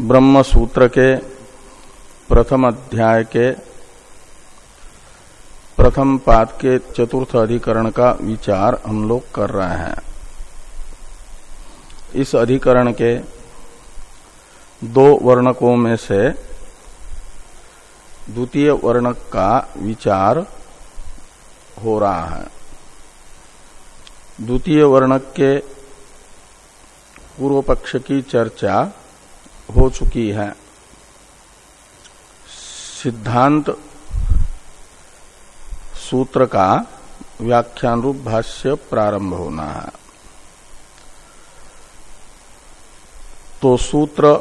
ब्रह्म सूत्र के प्रथम अध्याय के प्रथम पाद के चतुर्थ अधिकरण का विचार हम लोग कर रहे हैं। इस अधिकरण के दो वर्णकों में से द्वितीय वर्णक का विचार हो रहा है। द्वितीय वर्णक के पूर्व पक्ष की चर्चा हो चुकी है। सिद्धांत सूत्र का व्याख्यान रूप भाष्य प्रारंभ होना है। तो सूत्र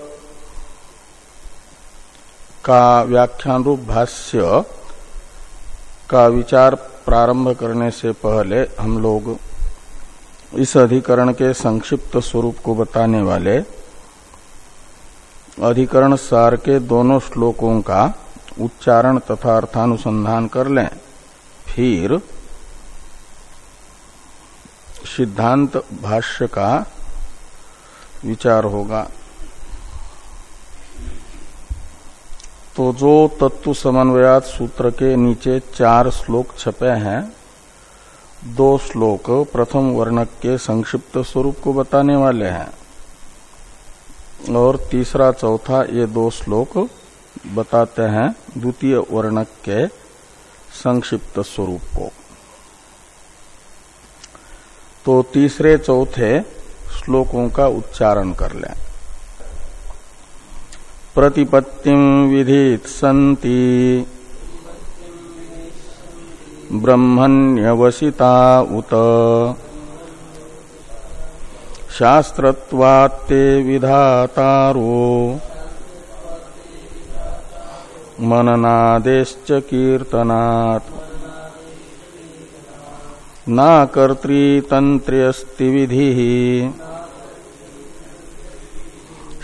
का व्याख्यान रूप भाष्य का विचार प्रारंभ करने से पहले हम लोग इस अधिकरण के संक्षिप्त स्वरूप को बताने वाले अधिकरण सार के दोनों श्लोकों का उच्चारण तथा अर्थानुसंधान कर लें। फिर सिद्धांत भाष्य का विचार होगा। तो जो तत्व समन्वयात सूत्र के नीचे चार श्लोक छपे हैं, दो श्लोक प्रथम वर्णक के संक्षिप्त स्वरूप को बताने वाले हैं। और तीसरा चौथा ये दो श्लोक बताते हैं द्वितीय वर्णक के संक्षिप्त स्वरूप को। तो तीसरे चौथे श्लोकों का उच्चारण कर लें। प्रतिपत्ति विधित संति ब्रह्मण्यवसिता उत। शास्त्रत्वात्ते विधातारो। मननादेश्च कीर्तनात्। न कर्तृतन्त्र्यस्ति विधिः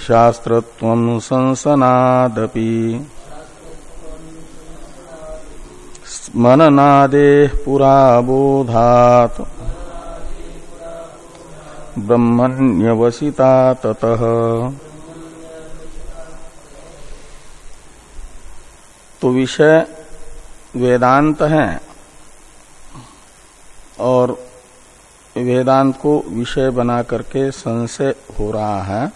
शास्त्रत्वं संसनादपि। मननादे पुरा बोधात ब्रह्मण्यवसिता ततः। तो विषय वेदांत है और वेदांत को विषय बना करके संशय हो रहा है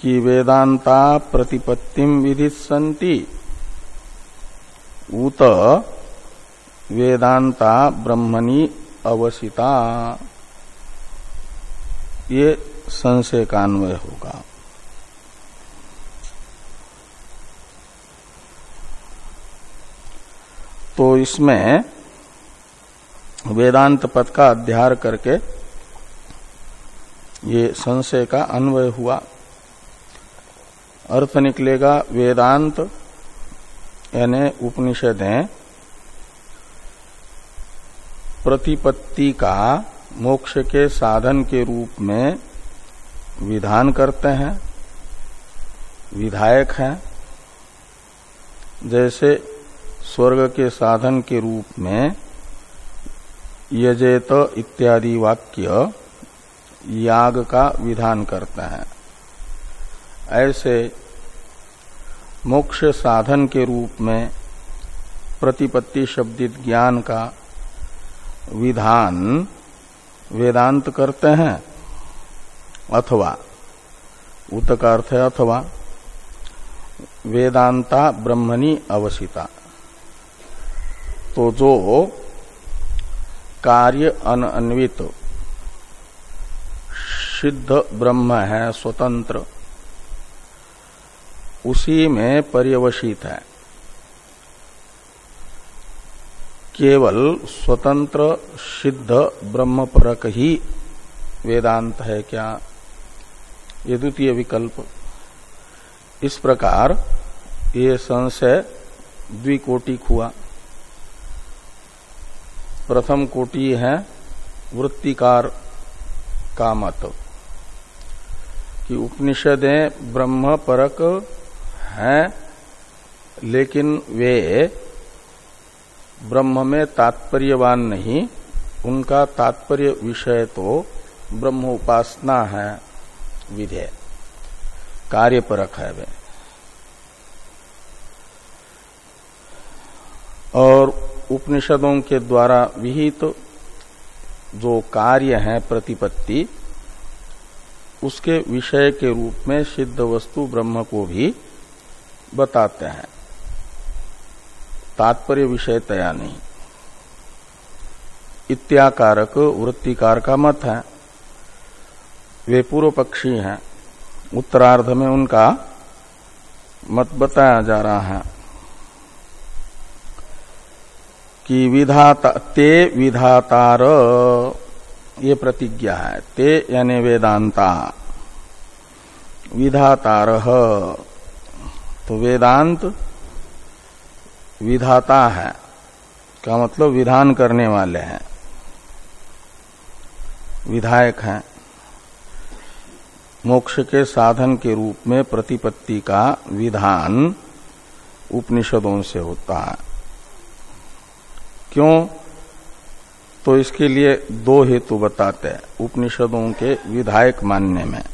कि वेदांता प्रतिपत्तिम विधित संति उत वेदांता ब्रह्मणी अवसिता ये संशय का अन्वय होगा। तो इसमें वेदांत पद का अध्यार करके ये संशय का अन्वय हुआ। अर्थ निकलेगा वेदांत, यानी उपनिषदें प्रतिपत्ति का मोक्ष के साधन के रूप में विधान करते हैं, विधायक हैं। जैसे स्वर्ग के साधन के रूप में यजेत इत्यादि वाक्य याग का विधान करते हैं। ऐसे मोक्ष साधन के रूप में प्रतिपत्ति शब्दित ज्ञान का विधान वेदांत करते हैं, अथवा, उत का अर्थ है अथवा, वेदांता ब्रह्मणी अवसिता तो जो कार्य अनन्वित सिद्ध ब्रह्म है, स्वतंत्र, उसी में पर्यवसित है। केवल स्वतंत्र, सिद्ध ब्रह्म परक ही वेदांत है क्या? ये द्वितीय विकल्प। इस प्रकार ये संशय द्विकोटिक हुआ प्रथम कोटि है वृत्तिकार का मत कि उपनिषदें ब्रह्म परक हैं, लेकिन वे ब्रह्म में तात्पर्यवान नहीं, उनका तात्पर्य विषय तो ब्रह्म उपासना है विधेय कार्य परक है वे। और उपनिषदों के द्वारा विहित तो जो कार्य है प्रतिपत्ति, उसके विषय के रूप में सिद्ध वस्तु ब्रह्म को भी बताते हैं। तात्पर्य विषय तया नहीं। इत्याकारक वृत्तिकार का मत है। वे पूर्व पक्षी हैं। उत्तरार्ध में उनका मत बताया जा रहा है कि विधाता ते विधातार, ये प्रतिज्ञा है। ते यानी वेदांता। विधातार तो वेदांत विधाता है, का मतलब विधान करने वाले हैं, विधायक हैं, मोक्ष के साधन के रूप में प्रतिपत्ति का विधान उपनिषदों से होता है। क्यों? तो इसके लिए दो हेतु बताते हैं, उपनिषदों के विधायक मानने में।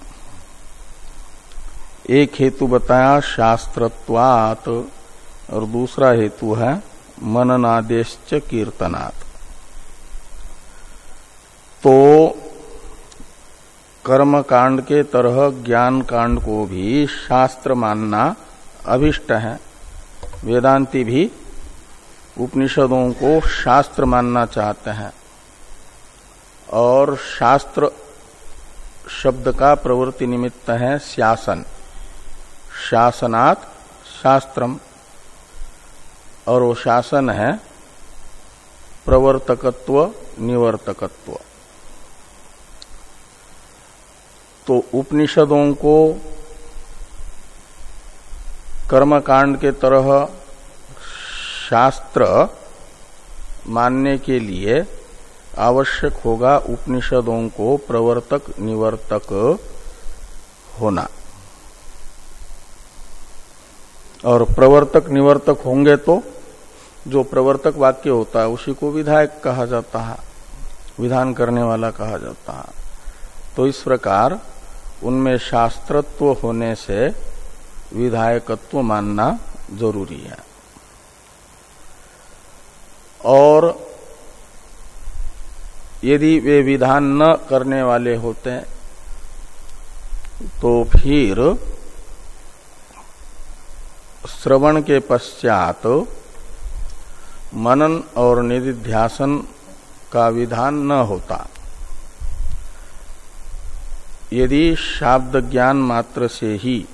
एक हेतु बताया शास्त्रत्वात और दूसरा हेतु है मननादेश कीर्तनात्। तो कर्म कांड के तरह ज्ञान कांड को भी शास्त्र मानना अभिष्ट है। वेदांति भी उपनिषदों को शास्त्र मानना चाहते हैं और शास्त्र शब्द का प्रवृत्ति निमित्त है शासन। शासनात् शास्त्रम। और वो शासन है प्रवर्तकत्व, निवर्तकत्व। तो उपनिषदों को कर्मकांड के तरह शास्त्र मानने के लिए आवश्यक होगा उपनिषदों को प्रवर्तक, निवर्तक होना। और प्रवर्तक, निवर्तक होंगे तो जो प्रवर्तक वाक्य होता है, उसी को विधायक कहा जाता है। विधान करने वाला कहा जाता है। तो इस प्रकार उनमें शास्त्रत्व होने से विधायकत्व मानना ज़रूरी है। और यदि वे विधान न करने वाले होते तो फिर श्रवण के पश्चात मनन और निधिध्यासन का विधान न होता। यदि शाब्द ज्ञान मात्र से ही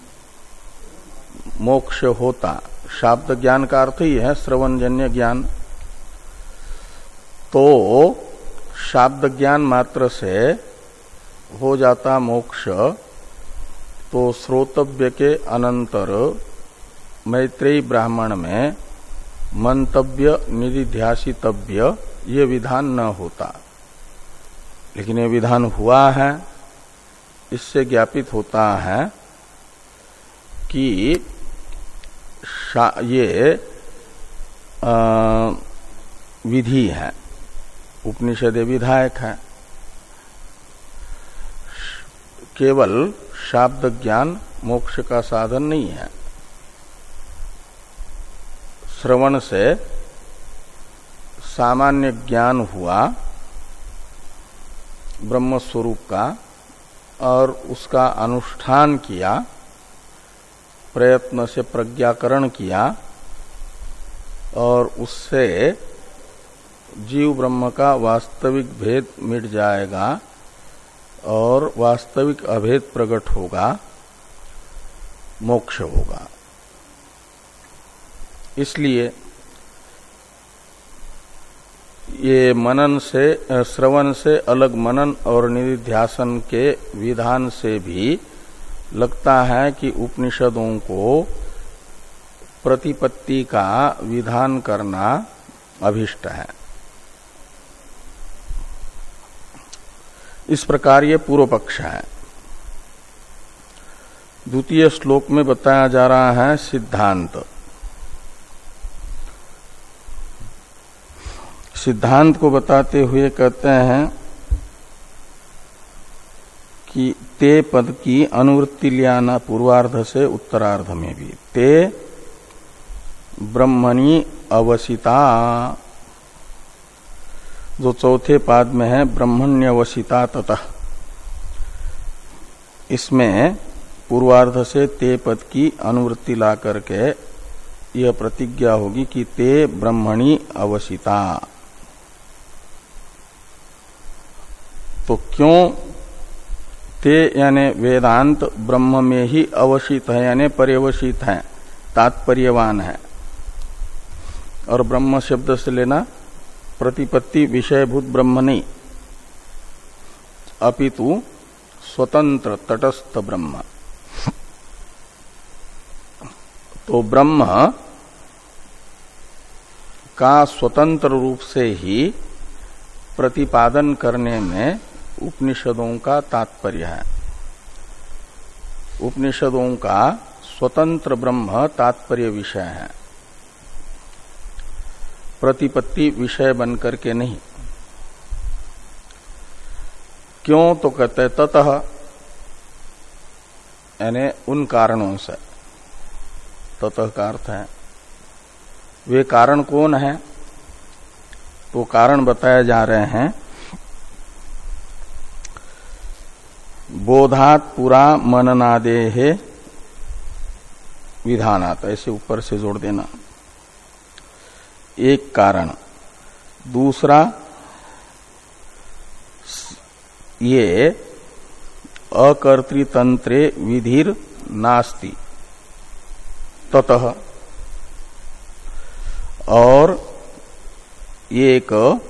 मोक्ष होता शाब्द ज्ञान का अर्थ ही है श्रवणजन्य ज्ञान। तो शाब्द ज्ञान मात्र से हो जाता मोक्ष तो श्रोतव्य के अनंतर मैत्रेयी ब्राह्मण में मंतव्य निधिध्यासितव्य ये विधान न होता। लेकिन ये विधान हुआ है, इससे ज्ञापित होता है कि ये विधि है। उपनिषद विधायक है। केवल शाब्द ज्ञान मोक्ष का साधन नहीं है। श्रवण से सामान्य ज्ञान हुआ ब्रह्म स्वरूप का, और उसका अनुष्ठान किया, प्रयत्न से प्रज्ञाकरण किया, और उससे जीव ब्रह्म का वास्तविक भेद मिट जाएगा, और वास्तविक अभेद प्रकट होगा, मोक्ष होगा। इसलिए ये मनन से श्रवण से अलग मनन और निधिध्यासन के विधान से भी लगता है कि उपनिषदों को प्रतिपत्ति का विधान करना अभिष्ट है। इस प्रकार ये पूर्व पक्ष है। द्वितीय श्लोक में बताया जा रहा है सिद्धांत। सिद्धांत को बताते हुए कहते हैं कि ते पद की अनुवृत्ति लियाना पूर्वार्ध से उत्तरार्ध में भी। ते ब्रह्मणी अवसिता। जो चौथे पाद में है ब्रह्मण्यवसिता ततः। इसमें पूर्वार्ध से ते पद की अनुवृत्ति ला करके यह प्रतिज्ञा होगी कि ते ब्रह्मणी अवसिता। तो क्यों? ते यानी वेदांत ब्रह्म में ही अवशित है, यानी पर्यवसित है, तात्पर्यवान है। और ब्रह्म शब्द से लेना प्रतिपत्ति विषयभूत ब्रह्म नहीं। अपितु स्वतंत्र तटस्थ ब्रह्म। तो ब्रह्म का स्वतंत्र रूप से ही प्रतिपादन करने में उपनिषदों का तात्पर्य है। उपनिषदों का स्वतंत्र ब्रह्म तात्पर्य विषय है। प्रतिपत्ति विषय बनकर के नहीं। क्यों तो कहते ततः, यानी उन कारणों से। ततः का अर्थ है, वे कारण कौन है? तो कारण बताए जा रहे हैं बोधात पुरा मननादे है विधानात। ऐसे ऊपर से जोड़ देना। एक कारण। दूसरा, ये अकर्तृतंत्रे विधिर नास्ति। ततः। और ये एक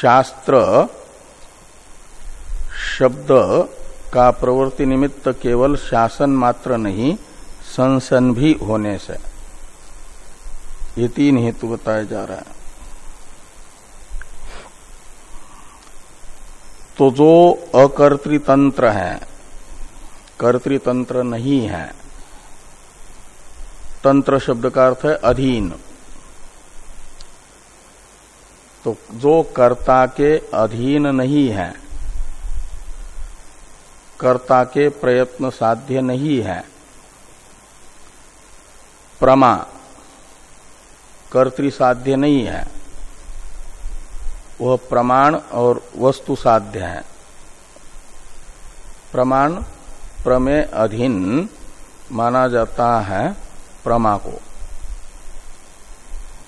शास्त्र शब्द का प्रवृत्ति निमित्त केवल शासन मात्र नहीं, संसन भी होने से। ये तीन हेतु बताया जा रहा है। तो जो अकर्तृतंत्र है, कर्तृतंत्र नहीं है, तंत्र शब्द का अर्थ है अधीन। तो जो कर्ता के अधीन नहीं है कर्ता के प्रयत्न साध्य नहीं है। प्रमा, कर्तृ साध्य नहीं है। वह प्रमाण और वस्तु साध्य है। प्रमाण, प्रमेय अधीन माना जाता है प्रमा को।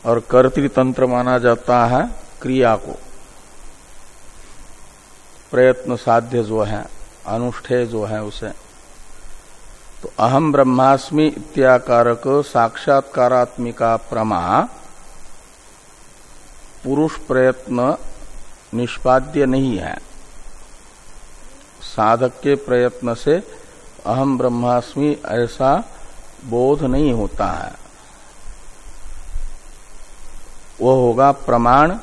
और कर्तृतंत्र माना जाता है क्रिया को। प्रयत्न साध्य जो है। अनुष्ठेय जो है उसे। तो अहम ब्रह्मास्मि इत्याकारक साक्षात्कारात्मिका प्रमा, पुरुष प्रयत्न निष्पाद्य नहीं है। साधक के प्रयत्न से अहम ब्रह्मास्मि ऐसा बोध नहीं होता है। वह होगा प्रमाण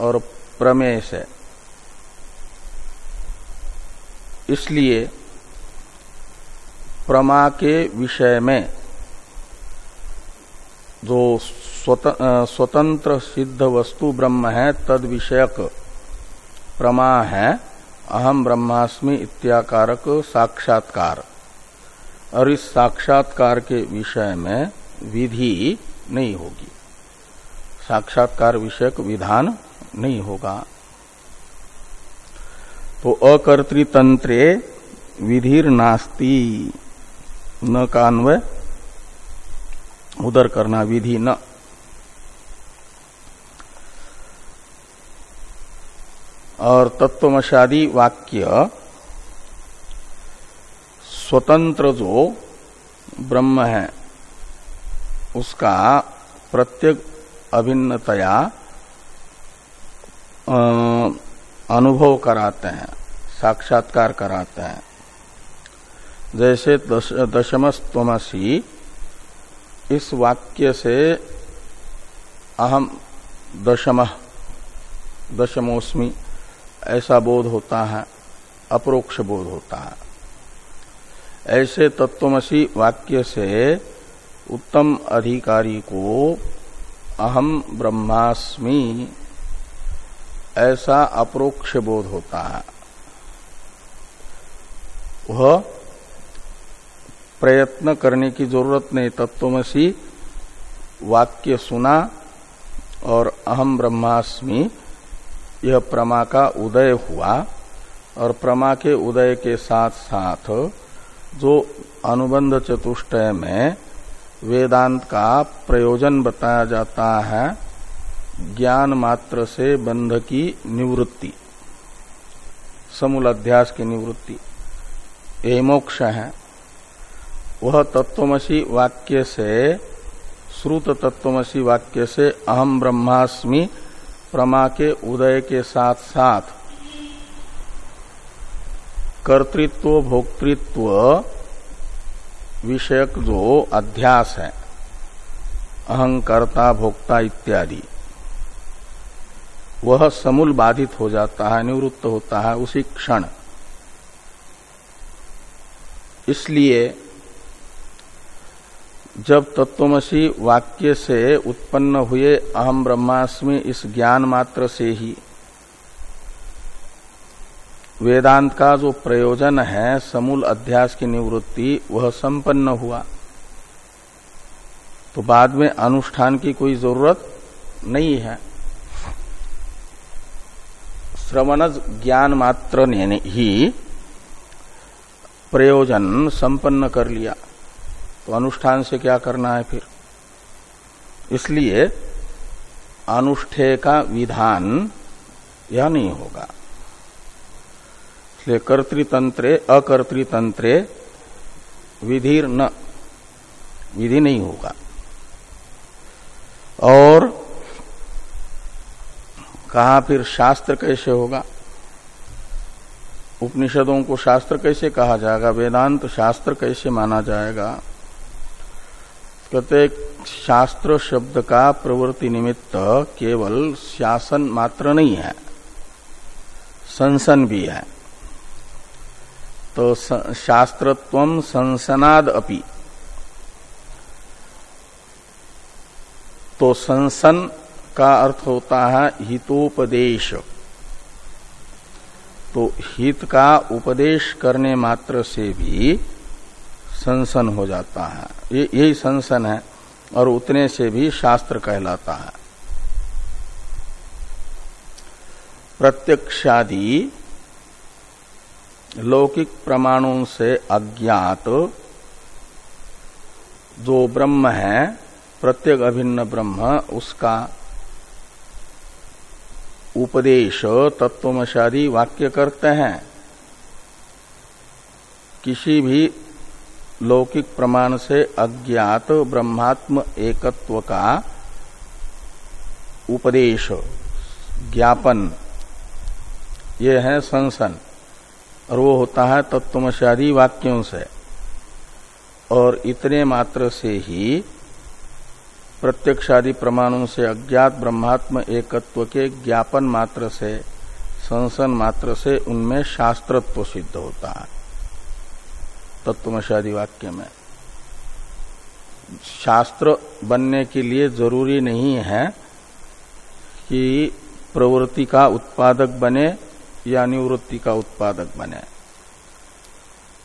और प्रमेय से। इसलिए प्रमा के विषय में जो स्वतंत्र सिद्ध वस्तु ब्रह्म है, तद विषयक प्रमा है अहम ब्रह्मास्मि इत्याकारक साक्षात्कार। और इस साक्षात्कार के विषय में विधि नहीं होगी। साक्षात्कार विषयक विधान नहीं होगा। तो अकर्तृतंत्रे विधिर नास्ती न कान्वय, उदर करना विधि न। और तत्वमशादी वाक्य, स्वतंत्र जो ब्रह्म है, उसका प्रत्येक अभिन्नतया अनुभव कराते हैं साक्षात्कार कराते हैं। जैसे दश, दशमस्तमसी इस वाक्य से अहम दशम दशमोस्मी ऐसा बोध होता है अप्रोक्ष बोध होता है। ऐसे तत्वमसी वाक्य से उत्तम अधिकारी को अहम ब्रह्मास्मि ऐसा अप्रोक्ष बोध होता है। वह प्रयत्न करने की ज़रूरत नहीं, तत्वमसी वाक्य सुना और अहम ब्रह्मास्मि, यह प्रमा का उदय हुआ और प्रमा के उदय के साथ साथ जो अनुबंध चतुष्टय में वेदांत का प्रयोजन बताया जाता है ज्ञान मात्र से बंध की निवृत्ति। समूल अध्यास की निवृत्ति। ये मोक्ष है। वह तत्वमसी वाक्य से, श्रुत तत्वमसी वाक्य से अहम ब्रह्मास्मि प्रमा के उदय के साथ साथ कर्तृत्व, भोक्तृत्व विषयक जो अध्यास है, अहंकर्ता, भोक्ता इत्यादि। वह समूल बाधित हो जाता है, निवृत्त होता है उसी क्षण। इसलिए जब तत्वमसी वाक्य से उत्पन्न हुए अहम ब्रह्मास्मि इस ज्ञान मात्र से ही वेदांत का जो प्रयोजन है, समूल अध्यास की निवृत्ति, वह संपन्न हुआ। तो बाद में अनुष्ठान की कोई ज़रूरत नहीं है। श्रवण ज्ञान मात्र ने ही प्रयोजन संपन्न कर लिया। तो अनुष्ठान से क्या करना है फिर? इसलिए अनुष्ठेय का विधान यह नहीं होगा। इसलिए कर्तृतंत्रे, अकर्तृतंत्रे विधिर न विधि नहीं होगा। और कहा फिर शास्त्र कैसे होगा? उपनिषदों को शास्त्र कैसे कहा जाएगा? वेदांत शास्त्र कैसे माना जाएगा? कहते शास्त्र शब्द का प्रवृत्ति निमित्त केवल शासन मात्र नहीं है, संसन भी है। तो शास्त्रत्व संसनाद अपि। तो संसन का अर्थ होता है हितोपदेश। तो हित का उपदेश करने मात्र से भी संसन हो जाता है। यही संसन है और उतने से भी शास्त्र कहलाता है। प्रत्यक्षादि लौकिक प्रमाणों से अज्ञात जो ब्रह्म है, प्रत्येक अभिन्न ब्रह्म, उसका उपदेश तत्वमशादी वाक्य करते हैं। किसी भी लौकिक प्रमाण से अज्ञात ब्रह्मात्म एकत्व का उपदेश, ज्ञापन, ये है संसन। और वो होता है तत्वमशादी वाक्यों से। और इतने मात्र से ही प्रत्यक्षादि प्रमाणों से अज्ञात ब्रह्मात्म एकत्व के ज्ञापन मात्र से, संसन मात्र से उनमें शास्त्रत्व सिद्ध होता है। तत्वमशादी वाक्य में। शास्त्र बनने के लिए ज़रूरी नहीं है कि प्रवृत्ति का उत्पादक बने या निवृत्ति का उत्पादक बने।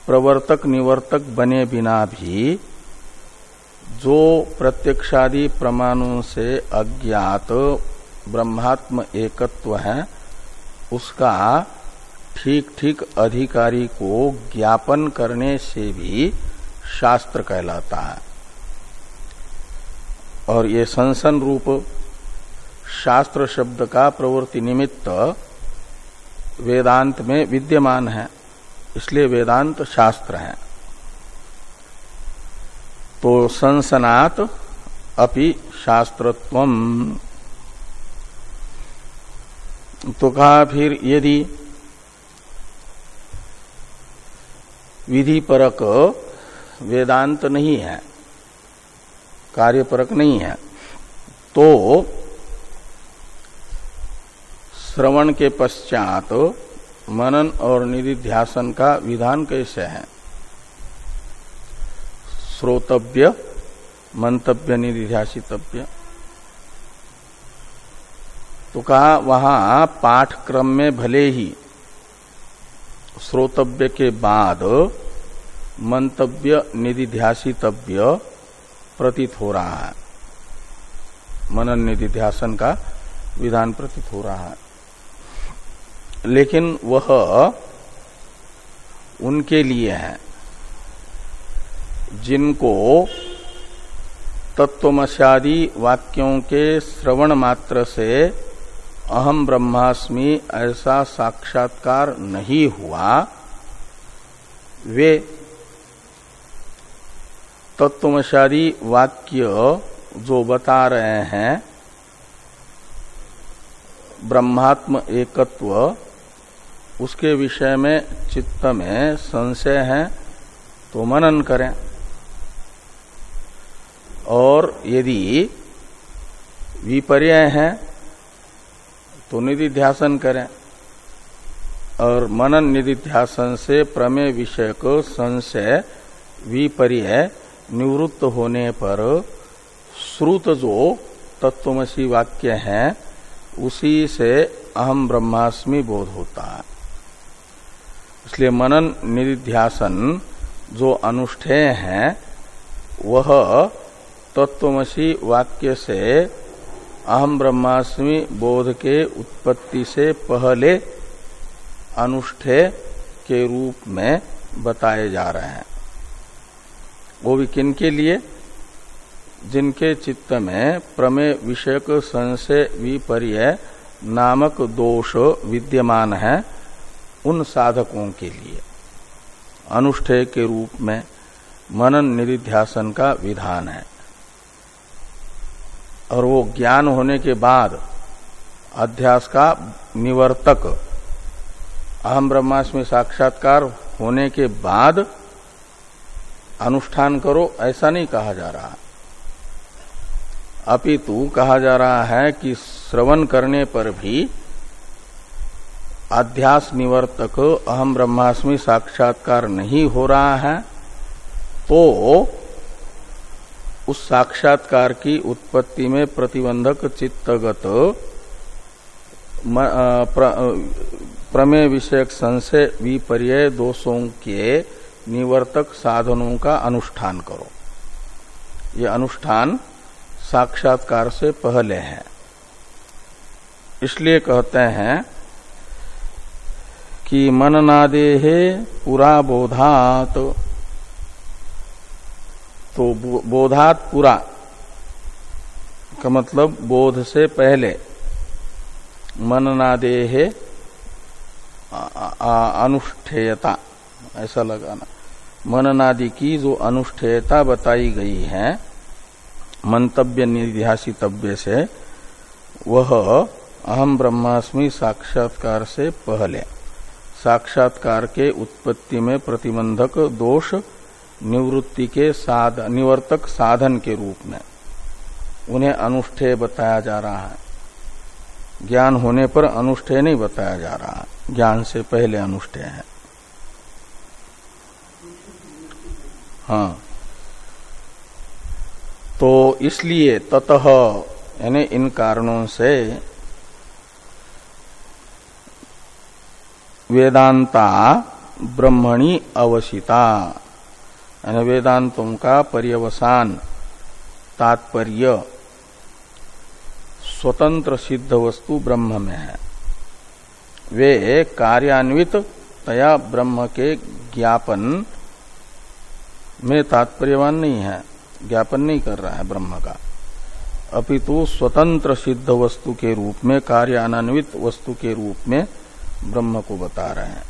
प्रवर्तक निवर्तक बने बिना भी जो प्रत्यक्षादि प्रमाणों से अज्ञात ब्रह्मात्म एकत्व है, उसका ठीक ठीक अधिकारी को ज्ञापन करने से भी शास्त्र कहलाता है। और ये संसन रूप शास्त्र शब्द का प्रवृत्ति निमित्त वेदांत में विद्यमान है, इसलिए वेदांत शास्त्र है। तो संसनात अपि शास्त्रत्व तो कहा फिर यदि विधि परक वेदांत नहीं है, कार्यपरक नहीं है तो श्रवण के पश्चात मनन और निधिध्यासन का विधान कैसे है? श्रोतव्य मंतव्य निधिध्यासितव्य तो कहा, वहाँ पाठक्रम में भले ही श्रोतव्य के बाद मंतव्य निधिध्यासितव्य प्रतीत हो रहा है। मनन निधिध्यासन का विधान प्रतीत हो रहा है। लेकिन वह उनके लिए है। जिनको तत्वमशादी वाक्यों के श्रवण मात्र से अहम ब्रह्मास्मि ऐसा साक्षात्कार नहीं हुआ, वे तत्वमशादी वाक्य जो बता रहे हैं, ब्रह्मात्म एकत्व, उसके विषय में चित्त में संशय है तो मनन करें। और यदि विपर्य है तो निधि निधिध्यासन करें। और मनन निधि निधिध्यासन से प्रमेय विषय को संशय विपर्य निवृत्त होने पर श्रुत जो तत्वमसी वाक्य है, उसी से अहम ब्रह्मास्मि बोध होता है। इसलिए मनन निधिध्यासन जो अनुष्ठेय है, वह तत्वमसी वाक्य से अहम ब्रह्मास्मि बोध के उत्पत्ति से पहले अनुष्ठेय के रूप में बताए जा रहे हैं। वो भी किन के लिए? जिनके चित्त में प्रमेय विषयक संशय विपर्य नामक दोष विद्यमान है, उन साधकों के लिए। अनुष्ठेय के रूप में मनन निधिध्यासन का विधान है। और वो ज्ञान होने के बाद अध्यास का निवर्तक, अहम ब्रह्मास्मि साक्षात्कार होने के बाद अनुष्ठान करो, ऐसा नहीं कहा जा रहा। अपितु कहा जा रहा है कि श्रवण करने पर भी अध्यास निवर्तक, अहम ब्रह्मास्मि साक्षात्कार नहीं हो रहा है तो उस साक्षात्कार की उत्पत्ति में प्रतिबंधक चित्तगत प्रमेय विषयक संशय विपर्य दोषों के निवर्तक साधनों का अनुष्ठान करो। ये अनुष्ठान साक्षात्कार से पहले है। इसलिए कहते हैं कि मननादे पुरा बोधात तो बोधात पुरा। का मतलब बोध से पहले। मननादे है अनुष्ठेयता, ऐसा लगाना। मननादि की जो अनुष्ठेयता बताई गई है, मंतव्य निर्ध्यासितव्य से, वह अहम ब्रह्मास्मि साक्षात्कार से पहले। साक्षात्कार के उत्पत्ति में प्रतिबंधक दोष निवृत्ति के साध, निवर्तक साधन के रूप में उन्हें अनुष्ठेय बताया जा रहा है। ज्ञान होने पर अनुष्ठेय नहीं बताया जा रहा है। ज्ञान से पहले अनुष्ठेय है। हाँ। तो इसलिए ततः, यानी इन कारणों से वेदांता ब्रह्मणी अवसिता यानी वेदांतों का पर्यवसान, तात्पर्य, स्वतंत्र सिद्ध वस्तु ब्रह्म में है। वे कार्यान्वित तया ब्रह्म के ज्ञापन में तात्पर्यवान नहीं है, ज्ञापन नहीं कर रहा है ब्रह्म का। अपितु स्वतंत्र सिद्ध वस्तु के रूप में, कार्यान्वित वस्तु के रूप में ब्रह्म को बता रहे हैं।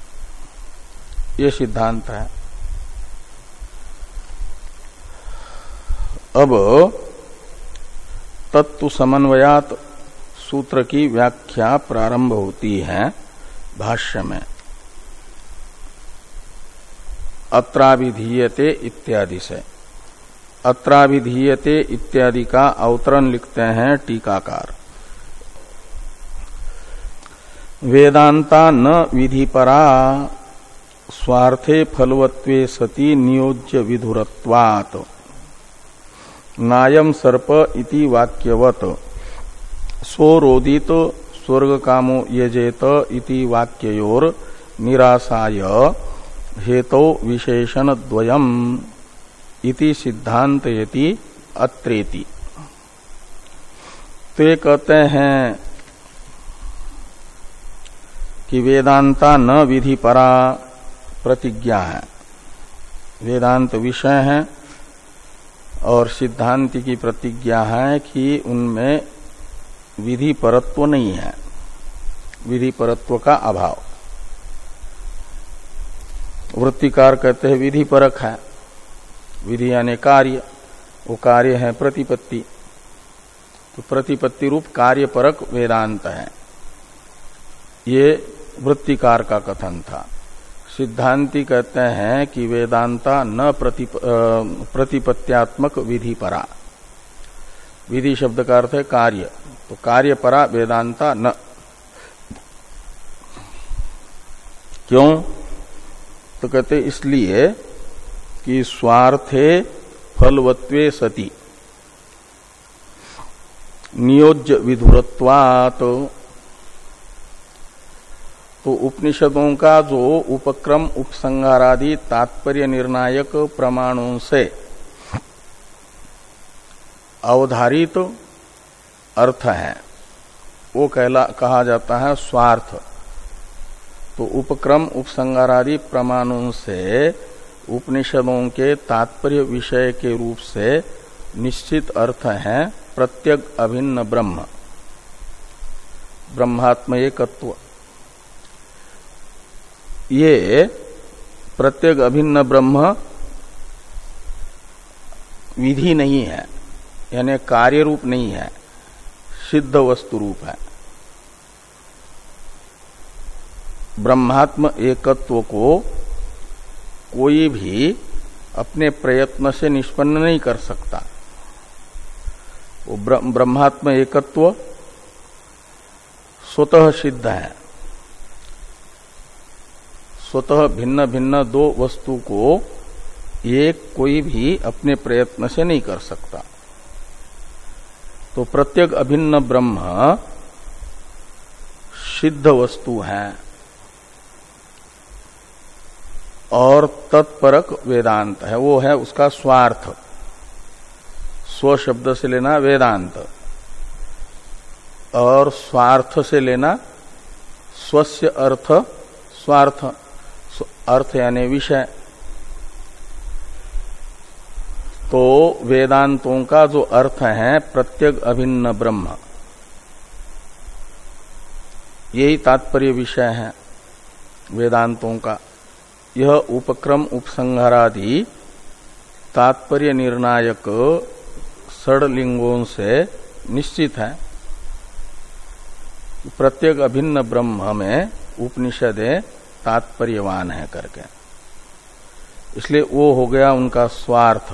ये सिद्धांत है। अब तत्व समन्वयात सूत्र की व्याख्या प्रारंभ होती है भाष्य में। अत्राभिधीयते इत्यादि से। अत्राभिधीयते इत्यादि का अवतरण लिखते हैं टीकाकार। वेदांता न विधिपरा स्वार्थे फलवत्वे सती नियोज्य विधुरत्वात्। नायम सर्प इति वाक्यवत। स्वरोदित स्वर्ग कामो यजेत इति वाक्योर निराशाय हेतो विशेषण द्वयम इति सिद्धांत यति अत्रेति। तो ये कहते हैं कि वेदांता न विधि परा प्रतिज्ञा है। वेदांत विषय है और सिद्धांत की प्रतिज्ञा है कि उनमें विधि परत्व नहीं है। विधि परत्व का अभाव। वृत्तिकार कहते हैं विधि परक है। विधि यानी कार्य। वो कार्य है प्रतिपत्ति। तो प्रतिपत्ति रूप कार्य परक वेदांत है। ये वृत्तिकार का कथन था। सिद्धांति कहते हैं कि वेदांता न प्रतिप, विधि परा विधि शब्द का अर्थ है कार्य। तो कार्य परा वेदांता न। क्यों? तो कहते इसलिए कि स्वार्थे फलवत्वे सती। नियोज्य विधुरत्वात। तो उपनिषदों का जो उपक्रम उपसंगारादि तात्पर्य निर्णायक प्रमाणों से अवधारित तो अर्थ है। वो कहला, कहा जाता है स्वार्थ। तो उपक्रम उपसंगारादि प्रमाणों से उपनिषदों के तात्पर्य विषय के रूप से निश्चित अर्थ है प्रत्यक अभिन्न ब्रह्म। ब्रह्मात्म एकत्व ये प्रत्येक अभिन्न ब्रह्म विधि नहीं है, यानी कार्य रूप नहीं है, सिद्ध वस्तु रूप है। ब्रह्मात्म एकत्व को कोई भी अपने प्रयत्न से निष्पन्न नहीं कर सकता। वो ब्रह्मात्म एकत्व स्वतः सिद्ध है। स्वतः भिन्न भिन्न दो वस्तु को एक कोई भी अपने प्रयत्न से नहीं कर सकता। तो प्रत्येक अभिन्न ब्रह्म सिद्ध वस्तु है और तत्परक वेदांत है। वो है उसका स्वार्थ। स्व शब्द से लेना वेदांत और स्वार्थ से लेना स्वस्य अर्थ, स्वार्थ अर्थ यानी विषय। तो वेदांतों का जो अर्थ है प्रत्येक अभिन्न ब्रह्म। यही तात्पर्य विषय है वेदांतों का। यह उपक्रम उपसंहारादि तात्पर्य निर्णायक षडलिंगों से निश्चित है। प्रत्येक अभिन्न ब्रह्म में उपनिषदे तात्पर्यवान है करके। इसलिए वो हो गया उनका स्वार्थ।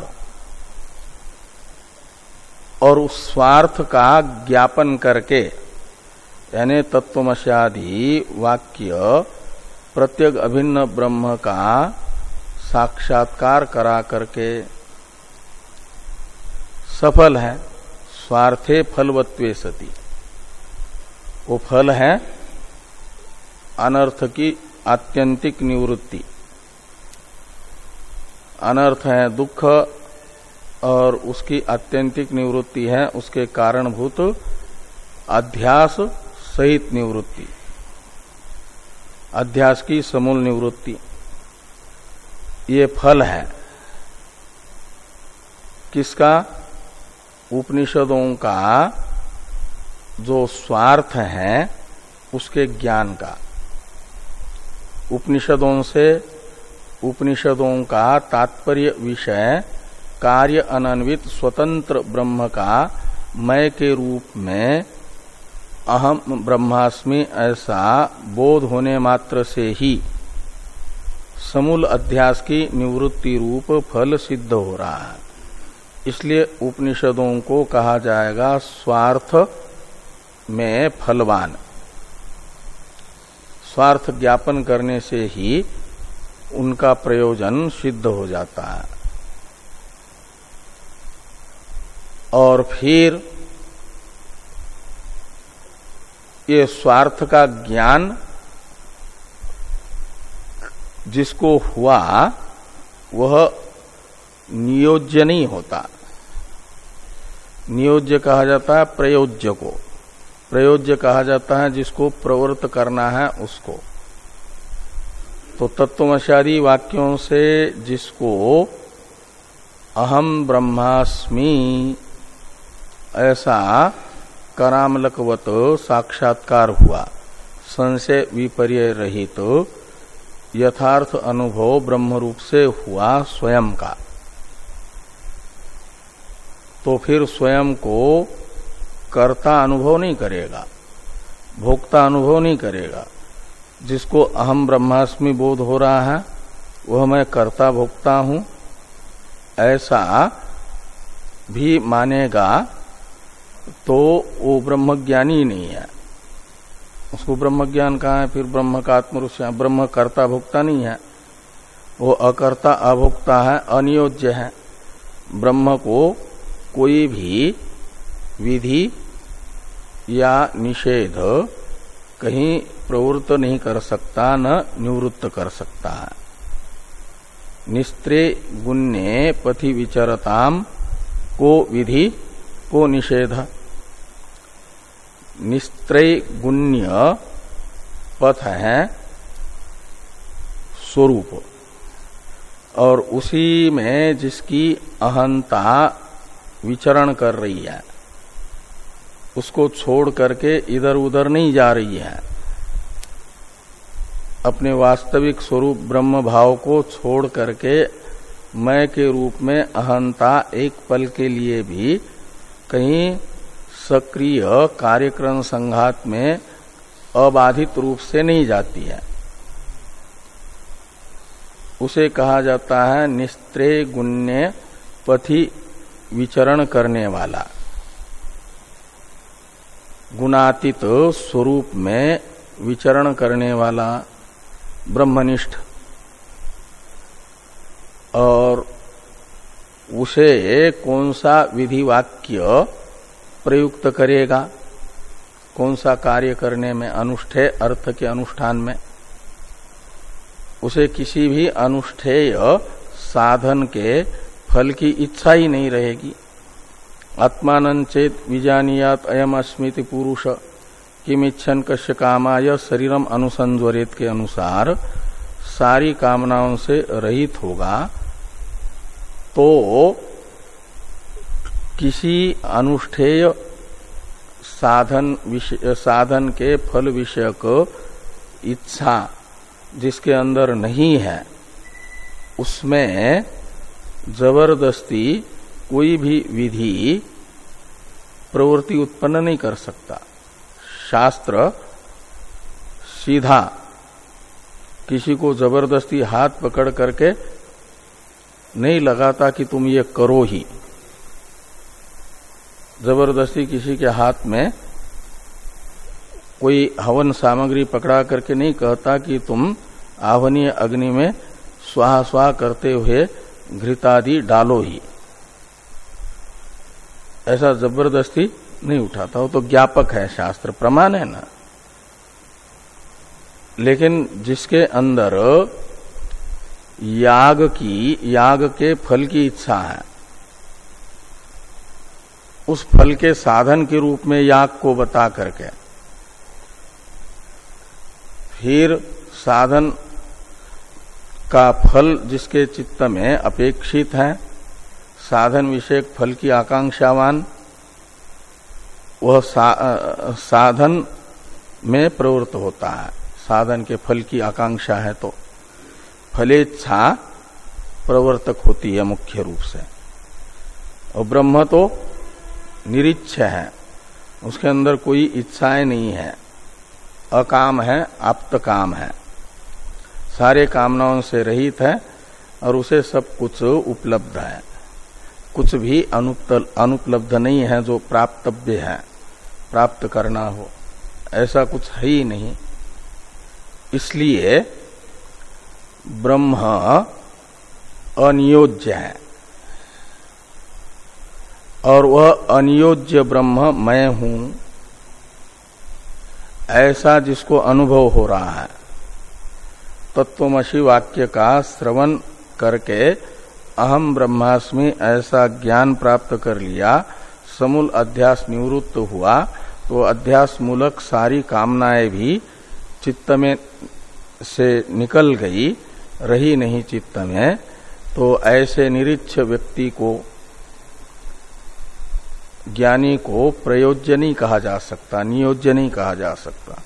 और उस स्वार्थ का ज्ञापन करके, यानी तत्वमशादि वाक्य प्रत्येक अभिन्न ब्रह्म का साक्षात्कार करा करके सफल है, स्वार्थे फलवत्वे सती। वो फल है अनर्थ की आत्यंतिक निवृत्ति। अनर्थ है दुख और उसकी आत्यंतिक निवृत्ति है, उसके कारणभूत अध्यास सहित निवृत्ति। अध्यास की समूल निवृत्ति। ये फल है। किसका? उपनिषदों का जो स्वार्थ है, उसके ज्ञान का। उपनिषदों से उपनिषदों का तात्पर्य विषय, कार्य अनन्वित स्वतंत्र ब्रह्म का मय के रूप में अहम ब्रह्मास्मि ऐसा बोध होने मात्र से ही समूल अध्यास की निवृत्ति रूप फल सिद्ध हो रहा है। इसलिए उपनिषदों को कहा जाएगा स्वार्थ में फलवान। स्वार्थ ज्ञापन करने से ही उनका प्रयोजन सिद्ध हो जाता है। और फिर ये स्वार्थ का ज्ञान जिसको हुआ, वह नियोज्य नहीं होता। नियोज्य कहा जाता है प्रयोज्य को। प्रयोज्य कहा जाता है, जिसको प्रवृत्त करना है उसको। तो तत्वशादी वाक्यों से जिसको अहम ब्रह्मास्मि, ऐसा करामलकवत साक्षात्कार हुआ, संशय विपर्य रहित तो यथार्थ अनुभव ब्रह्म रूप से हुआ स्वयं का। तो फिर स्वयं को कर्ता अनुभव नहीं करेगा, भोक्ता अनुभव नहीं करेगा। जिसको अहम ब्रह्मास्मि बोध हो रहा है, वह मैं कर्ता भोक्ता हूँ। ऐसा भी मानेगा तो वो ब्रह्मज्ञानी नहीं है। उसको ब्रह्म ज्ञान कहा है? फिर ब्रह्म का आत्मरुष्य ब्रह्म कर्ता भोक्ता नहीं है। वो अकर्ता अभोक्ता है, अनियोज्य है। ब्रह्म को कोई भी विधि या निषेध, कहीं प्रवृत्त नहीं कर सकता, न निवृत्त कर सकता। निस्त्रे गुण्य पथि विचरताम, को विधि, को निषेध। निस्त्रय गुण्य पथ है स्वरूप। और उसी में जिसकी अहंता विचरण कर रही है। उसको छोड़ करके इधर उधर नहीं जा रही है। अपने वास्तविक स्वरूप ब्रह्म भाव को छोड़ करके मैं के रूप में अहंता एक पल के लिए भी कहीं सक्रिय कार्यक्रम संघात में अबाधित रूप से नहीं जाती है। उसे कहा जाता है निस्त्रे गुण्य पथि विचरण करने वाला। गुणातीत स्वरूप में विचरण करने वाला ब्रह्मनिष्ठ और उसे कौन सा विधि वाक्य प्रयुक्त करेगा? कौन सा कार्य करने में अनुष्ठेय, अर्थ के अनुष्ठान में? उसे किसी भी अनुष्ठेय साधन के फल की इच्छा ही नहीं रहेगी। आत्मान चेत विजानियात अयम अस्मृति पुरुष। किम इच्छन कश्य कामाय शरीरम अनुसंजरित के अनुसार सारी कामनाओं से रहित होगा। तो किसी अनुष्ठेय साधन साधन के फल विषयक इच्छा जिसके अंदर नहीं है, उसमें ज़बरदस्ती कोई भी विधि प्रवृत्ति उत्पन्न नहीं कर सकता। शास्त्र सीधा किसी को ज़बरदस्ती हाथ पकड़ करके नहीं लगाता कि तुम ये करो ही। ज़बरदस्ती किसी के हाथ में कोई हवन सामग्री पकड़ा करके नहीं कहता कि तुम आवनीय अग्नि में स्वाहा स्वाहा करते हुए घृतादि डालो ही। ऐसा ज़बरदस्ती नहीं उठाता वो तो ज्ञापक है शास्त्र, प्रमाण है ना। लेकिन जिसके अंदर याग की, याग के फल की इच्छा है, उस फल के साधन के रूप में याग को बता करके, फिर साधन का फल जिसके चित्त में अपेक्षित है साधन विषयक फल की आकांक्षावान वह सा, साधन में प्रवृत्त होता है। साधन के फल की आकांक्षा है तो फलेच्छा प्रवर्तक होती है मुख्य रूप से। और ब्रह्म तो निरीक्ष है उसके अंदर कोई इच्छाएँ नहीं है। अकाम है आप्त काम है। सारे कामनाओं से रहित है और उसे सब कुछ उपलब्ध है। कुछ भी अनुपलब्ध नहीं है जो प्राप्तव्य है, प्राप्त करना हो। ऐसा कुछ है ही नहीं। इसलिए ब्रह्म अनियोज्य है। और वह अनियोज्य ब्रह्म मैं हूँ, ऐसा जिसको अनुभव हो रहा है। तत्वमसी वाक्य का श्रवण करके अहम ब्रह्मास्मि ऐसा ज्ञान प्राप्त कर लिया, समूल अध्यास निवृत्त हुआ तो अध्यास मूलक सारी कामनाएँ भी चित्त में से निकल गई, रही नहीं चित्त में तो ऐसे निरीक्ष व्यक्ति को, ज्ञानी को प्रयोज्य नहीं कहा जा सकता नियोज्य नहीं कहा जा सकता।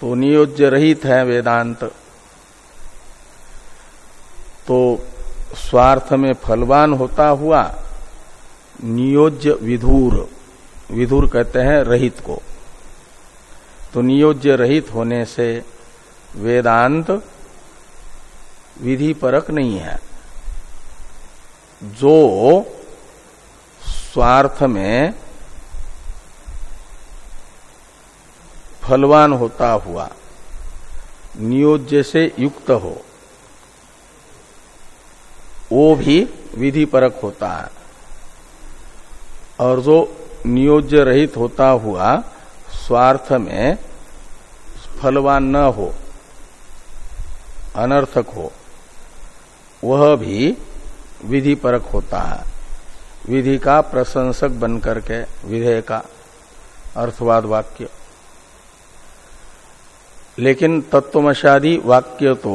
तो नियोज्य रहित है वेदांत। तो स्वार्थ में फलवान होता हुआ नियोज्य विधुर विधुर कहते हैं रहित को। तो नियोज्य रहित होने से वेदांत विधि परक नहीं है। जो स्वार्थ में फलवान होता हुआ नियोज्य से युक्त हो वो भी विधि परक होता है। और जो नियोज्य रहित होता हुआ, स्वार्थ में फलवान न हो, अनर्थक हो, वह भी विधि परक होता है। विधि का प्रशंसक बनकर के, विधेय का अर्थवाद वाक्य। लेकिन तत्वमशादी वाक्य तो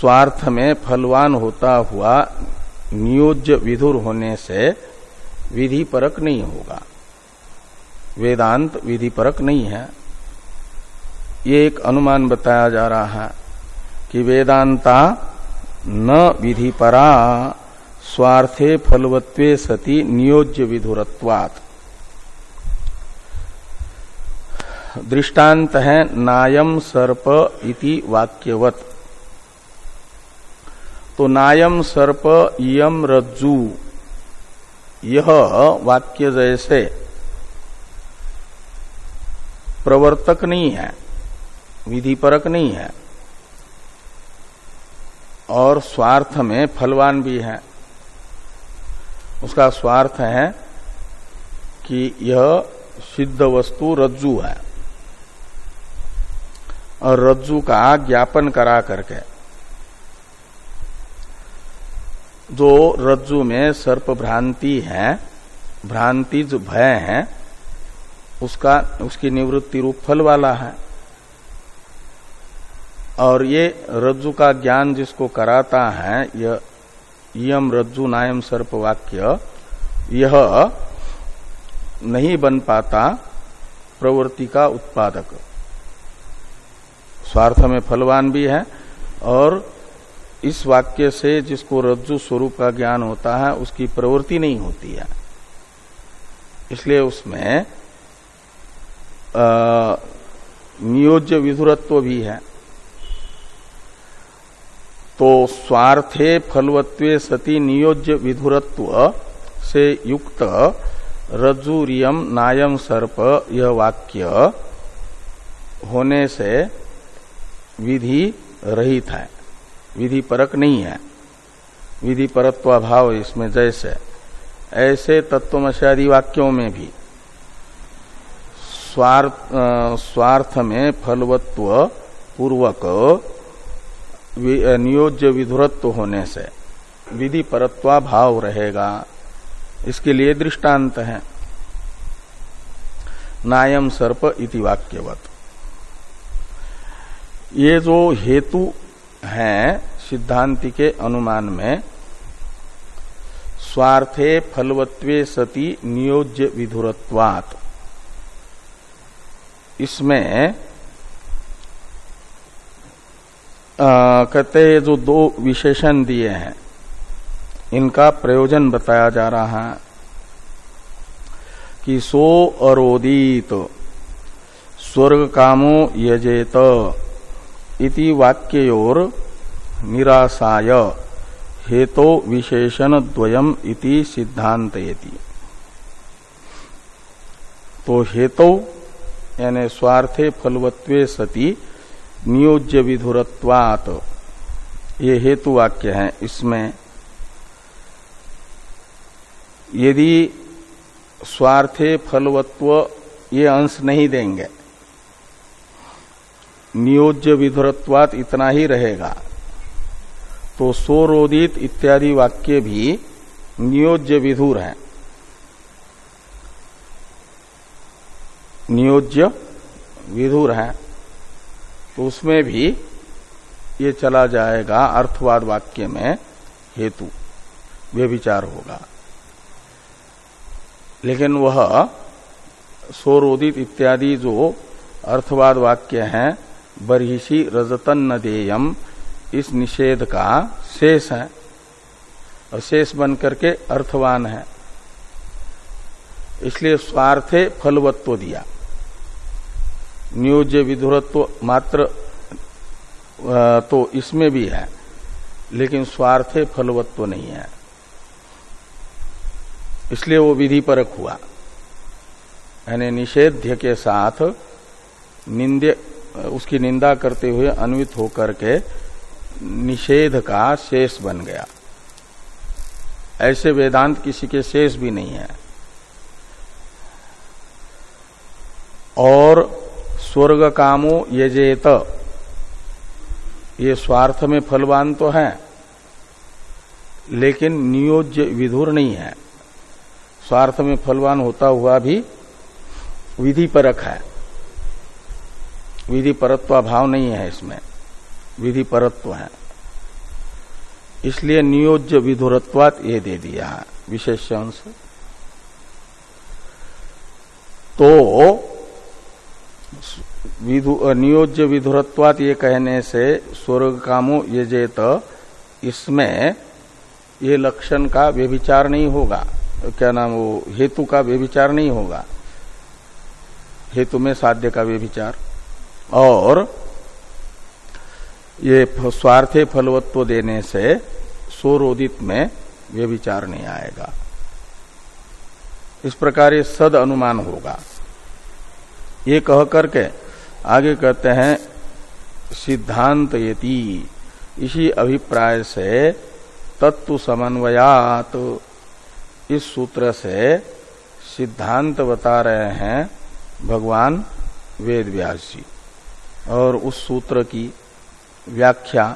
स्वार्थ में फलवान होता हुआ नियोज्य विधुर होने से विधि परक नहीं होगा। वेदांत विधि परक नहीं है। ये एक अनुमान बताया जा रहा है कि वेदांता न विधि परा स्वार्थे फलवत्वे सति नियोज्य विधुरत्वात्। दृष्टांत है नायम सर्प इति वाक्यवत। तो नायम सर्प यम रज्जु। यह वाक्य जैसे प्रवर्तक नहीं है विधिपरक नहीं है, और स्वार्थ में फलवान भी है। उसका स्वार्थ है कि यह सिद्ध वस्तु रज्जु है, और रज्जु का ज्ञापन करा करके जो रज्जु में सर्प भ्रांति है, भ्रांति जो भय है, उसका, उसकी निवृत्ति रूप फल वाला है। और ये रज्जु का ज्ञान जिसको कराता है यम रज्जु नायम सर्प वाक्य, यह नहीं बन पाता प्रवृत्ति का उत्पादक। स्वार्थ में फलवान भी है और इस वाक्य से जिसको रज्जु स्वरूप का ज्ञान होता है, उसकी प्रवृत्ति नहीं होती है। इसलिए उसमें नियोज्य विधुरत्व भी है। तो स्वार्थे फलवत्वे सती नियोज्य विधुरत्व से युक्त रज्जुरियम नायम सर्प, यह वाक्य होने से विधि रहित है। विधि परक नहीं है। विधि परत्वाभाव इसमें जैसे ऐसे तत्वमशादी वाक्यों में भी स्वार्थ स्वार्थ में फलवत्व पूर्वक नियोज्य विधुरत्व होने से विधि परत्वाभाव रहेगा। इसके लिए दृष्टांत है। नायम सर्प इति वाक्यवत। ये जो हेतु हैं सिद्धांति के अनुमान में, स्वार्थे फलवत्वे सती नियोज्य विधुरत्वात। इसमें कहते जो दो विशेषण दिए हैं, इनका प्रयोजन बताया जा रहा है कि सो अरोदित स्वर्ग कामो यजेत। इति वाक्योर निराशाय, हेतो विशेषण द्वयम इति सिद्धांत तो हेतो, यानी स्वार्थे फलवत्वे सति, नियोज्य विधुरत्वात। ये हेतु वाक्य है इसमें। यदि स्वार्थे फलवत्व ये अंश नहीं देंगे नियोज्य विधुरत्वात इतना ही रहेगा। तो सोरोदित इत्यादि वाक्य भी नियोज्य विधुर है। नियोज्य विधुर है। तो उसमें भी ये चला जाएगा अर्थवाद वाक्य में हेतु। वे विचार होगा। लेकिन वह सोरोदित इत्यादि जो अर्थवाद वाक्य हैं बरहिशी रजतन देयम इस निषेध का शेष है। और शेष बन करके अर्थवान है। इसलिए स्वार्थे फलवत्व दिया। नियोज्य विधुरत्व मात्र तो इसमें भी है। लेकिन स्वार्थे फलवत्व नहीं है। इसलिए वो विधि परक हुआ। यानी निषेध्य के साथ निंदे उसकी निंदा करते हुए अन्वित होकर के निषेध का शेष बन गया। ऐसे वेदांत किसी के शेष भी नहीं है। और स्वर्ग कामो यजेत, ये स्वार्थ में फलवान तो है, लेकिन नियोज्य विधुर नहीं है। स्वार्थ में फलवान होता हुआ भी विधि परक है। विधि परत्व भाव नहीं है इसमें। विधि परत्व है। इसलिए नियोज्य विधुरत्वात ये दे दिया है, विशेष अंश। तो विधु, नियोज्य विधुरत्वात ये कहने से स्वर्ग कामो ये जेत, इसमें ये लक्षण का व्यभिचार नहीं होगा। क्या नाम वो? हेतु का व्यभिचार नहीं होगा। हेतु में साध्य का व्यभिचार। और ये स्वार्थे फलवत्व देने से सोरोदित में वे विचार नहीं आएगा। इस प्रकार ये सद अनुमान होगा। ये कह करके आगे कहते हैं, सिद्धांत यति। इसी अभिप्राय से तत्व समन्वयात। इस सूत्र से सिद्धांत बता रहे हैं भगवान वेद व्यास जी और उस सूत्र की व्याख्या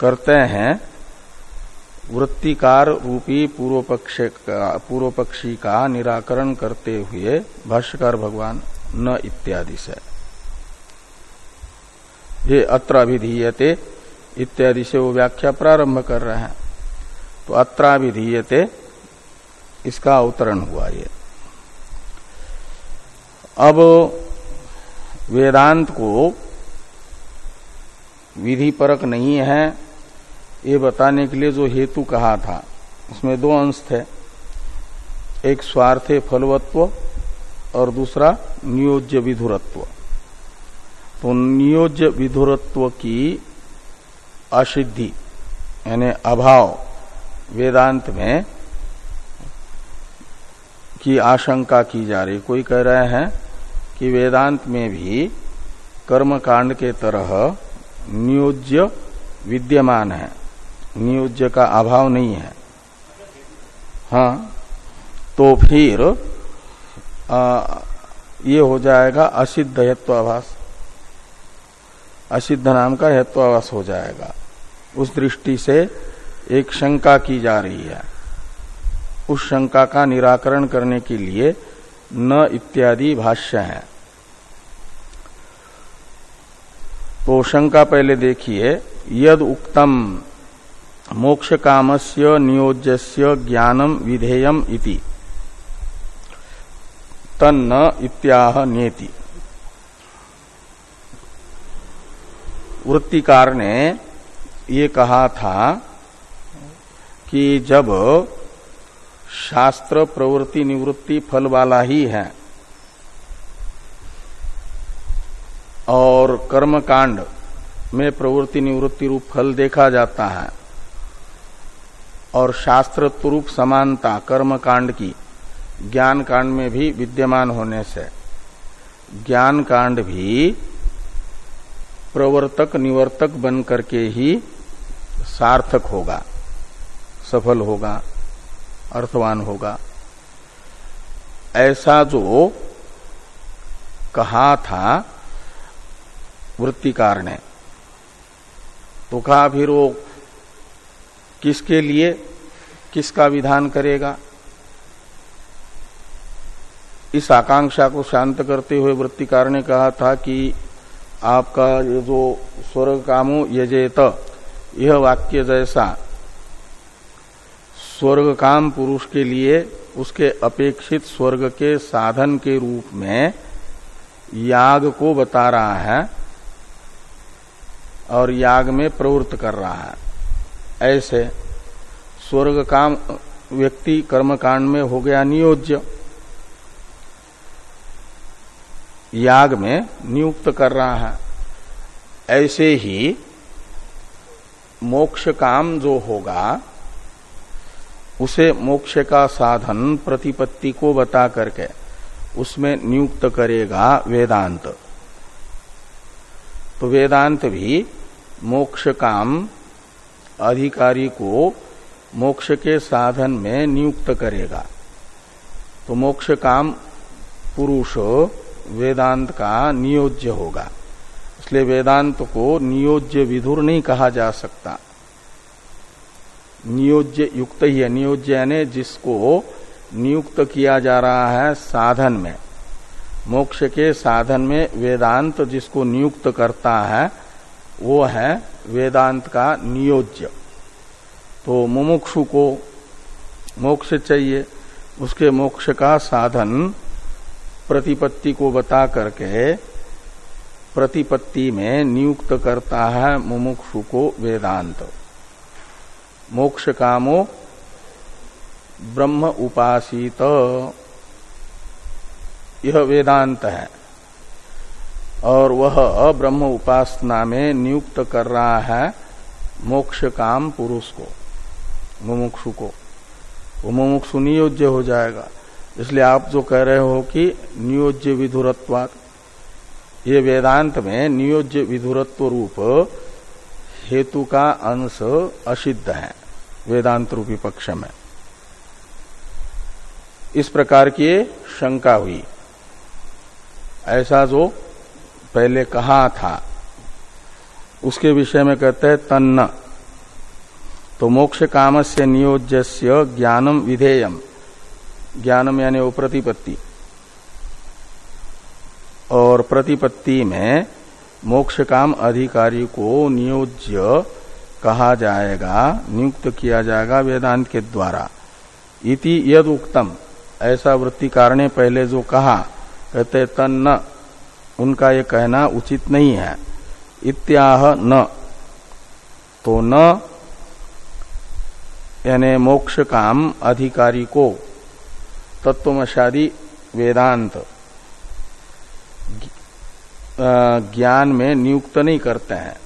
करते हैं। वृत्तिकार रूपी पूर्व पक्ष पूर्व पक्षी का निराकरण करते हुए भाष्यकार भगवान न इत्यादि से। ये अत्र अभिधीयते इत्यादि से वो व्याख्या प्रारंभ कर रहे हैं। तो अत्राभिधीयते इसका अवतरण हुआ ये। अब वेदांत को विधि परक नहीं है, ये बताने के लिए जो हेतु कहा था, उसमें दो अंश थे। एक स्वार्थे फलवत्व और दूसरा नियोज्य विधुरत्व। तो नियोज्य विधुरत्व की असिद्धि, यानी अभाव वेदांत में की आशंका की जा रही कोई कह रहे हैं कि वेदांत में भी कर्म कांड के तरह नियोज्य विद्यमान है। नियोज्य का अभाव नहीं है। हाँ तो फिर आ, ये हो जाएगा असिद्ध हेत्वाभास असिद्ध नाम का हेत्वाभास हो जाएगा। उस दृष्टि से एक शंका की जा रही है। उस शंका का निराकरण करने के लिए न इत्यादि भाष्य है। तो शंका पहले देखिए, यद उक्तम मोक्ष कामस्य नियोज्यस्य ज्ञानम विधेयम इति। तन्न इत्याह नेति। वृत्तिकार ने ये कहा था कि जब शास्त्र, प्रवृत्ति, निवृत्ति फल वाला ही है। और कर्म कांड में प्रवृत्ति, निवृत्ति रूप फल देखा जाता है। और शास्त्र रूप समानता कर्म कांड की ज्ञान कांड में भी विद्यमान होने से। ज्ञान कांड भी प्रवर्तक, निवर्तक बन करके ही सार्थक होगा, सफल होगा। अर्थवान होगा। ऐसा जो कहा था वृत्तिकार ने तो कहा फिर वो किसके लिए, किसका विधान करेगा? इस आकांक्षा को शांत करते हुए वृत्तिकार ने कहा था कि आपका ये जो स्वर्ग कामो यजेत, यह वाक्य जैसा स्वर्ग काम पुरुष के लिए उसके अपेक्षित स्वर्ग के साधन के रूप में याग को बता रहा है और याग में प्रवृत्त कर रहा है। ऐसे स्वर्ग काम व्यक्ति कर्मकांड में हो गया नियोज्य। याग में नियुक्त कर रहा है। ऐसे ही मोक्ष काम जो होगा उसे मोक्ष का साधन प्रतिपत्ति को बता करके उसमें नियुक्त करेगा वेदांत। तो वेदांत भी मोक्ष काम अधिकारी को मोक्ष के साधन में नियुक्त करेगा। तो मोक्ष काम पुरुष वेदांत का नियोज्य होगा। इसलिए वेदांत को नियोज्य विधुर नहीं कहा जा सकता। नियोज्य युक्त ही है। नियोज्य यानी जिसको नियुक्त किया जा रहा है साधन में। मोक्ष के साधन में वेदांत जिसको नियुक्त करता है, वो है वेदांत का नियोज्य। तो मुमुक्षु को मोक्ष चाहिए। उसके मोक्ष का साधन प्रतिपत्ति को बता करके प्रतिपत्ति में नियुक्त करता है मुमुक्षु को वेदांत। मोक्ष कामो ब्रह्म उपासित। यह वेदांत है। और वह ब्रह्म उपासना में नियुक्त कर रहा है मोक्ष काम पुरुष को, मुमुक्षु को। वो मुमुक्षु नियोज्य हो जाएगा। इसलिए आप जो कह रहे हो कि नियोज्य विधुरत्वात, ये वेदांत में नियोज्य विधुरत्व रूप हेतु का अंश असिद्ध है वेदांत रूपी पक्ष में। इस प्रकार की शंका हुई। ऐसा जो पहले कहा था, उसके विषय में कहते हैं तन्न। तो मोक्ष काम से नियोज्य ज्ञानम विधेयम। ज्ञानम यानी वो प्रतिपत्ति। और प्रतिपत्ति में मोक्ष काम अधिकारी को नियोज्य कहा जाएगा, नियुक्त किया जाएगा वेदांत के द्वारा। इति यद उक्तम ऐसा वृत्तिकार ने पहले जो कहा, कहते तन्न उनका ये कहना उचित नहीं है। इत्याह न। तो न, यानी मोक्ष काम अधिकारी को, तत्वमशादी वेदांत। ज्ञान में नियुक्त नहीं करते हैं।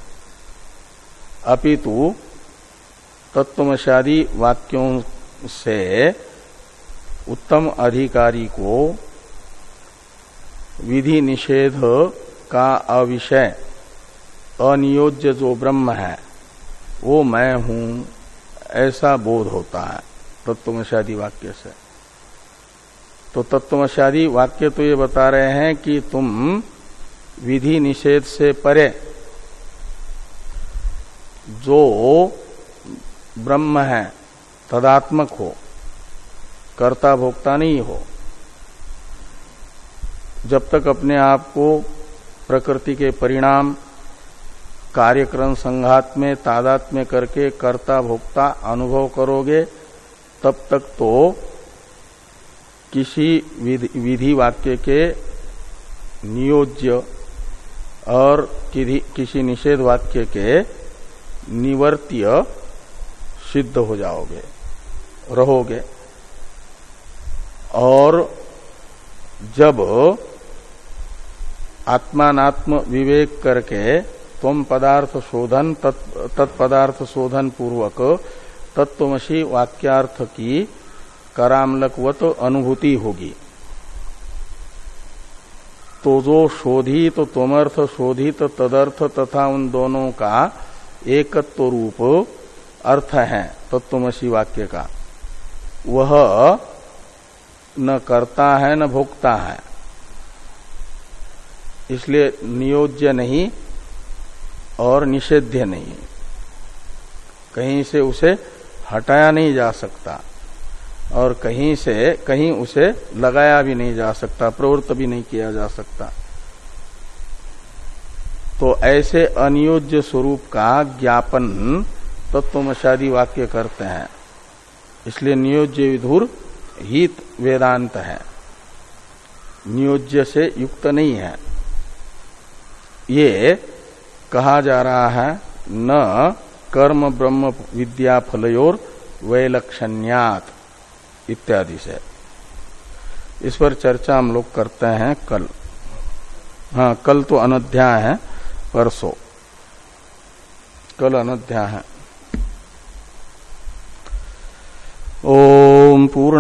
अपितु तत्वमशादी वाक्यों से उत्तम अधिकारी को विधि निषेध का अविषय, अनियोज्य जो ब्रह्म है, वो मैं हूँ, ऐसा बोध होता है तत्वमशादी वाक्य से। तो तत्वमशादी वाक्य तो ये बता रहे हैं कि तुम विधि निषेध से परे जो ब्रह्म है, तदात्मक हो कर्ता भोक्ता नहीं हो, जब तक अपने आप को प्रकृति के परिणाम, कार्यक्रम संघात में, तादात में करके कर्ता भोक्ता अनुभव करोगे, तब तक तो किसी विधि वाक्य के नियोज्य और किसी निषेध वाक्य के निवर्त्य सिद्ध हो जाओगे, रहोगे। और जब आत्मात्म विवेक करके तुम पदार्थ शोधन तत्पदार्थ शोधन पूर्वक तत्वमसी वाक्यार्थ की करामलकवत अनुभूति होगी। तो जो शोधित तो तमर्थ शोधित तदर्थ तथा उन दोनों का एकत्व रूप अर्थ है तत्वमसी वाक्य का। वह न करता है, न भोगता है। इसलिए नियोज्य नहीं और निषेध्य नहीं। कहीं से उसे हटाया नहीं जा सकता। और कहीं से, कहीं उसे लगाया भी नहीं जा सकता, प्रवृत्त भी नहीं किया जा सकता। तो ऐसे अनियोज्य स्वरूप का ज्ञापन तत्वमशादी वाक्य करते हैं। इसलिए नियोज्य विधुर हित वेदांत है। नियोज्य से युक्त नहीं है। ये कहा जा रहा है, न कर्म ब्रह्म विद्या फलयोर वैलक्षण्यात। इत्यादि से। इस पर चर्चा हम लोग करते हैं कल। हाँ कल तो अनध्याय है, परसों। कल अनध्याय है। ओम पूर्ण।